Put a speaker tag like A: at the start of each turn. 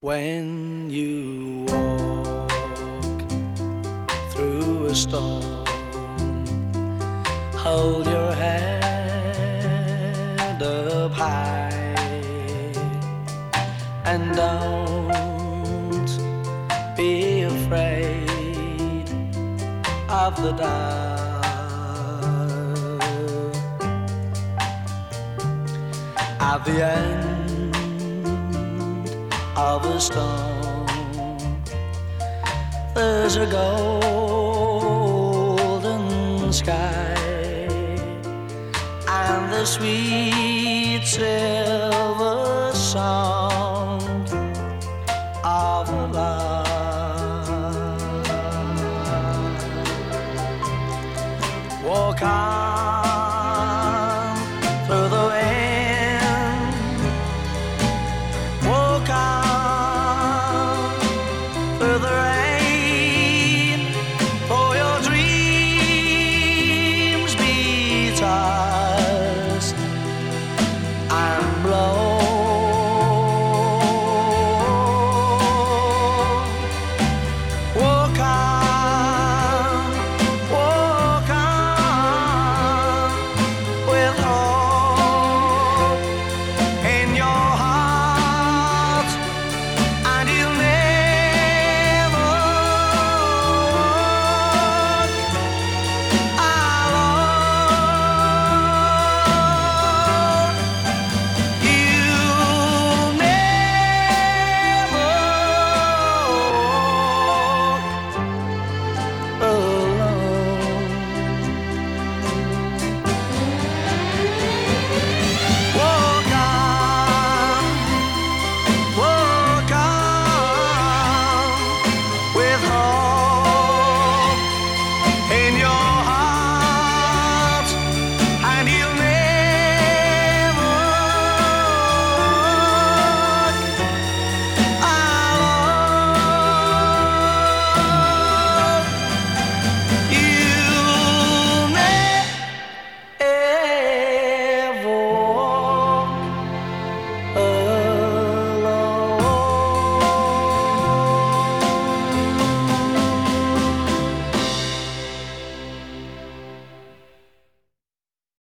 A: When you walk through a storm, hold your head up high and don't be afraid of the dark. At the end of a stone. There's a golden sky and the sweet silver sound of love. Walk on.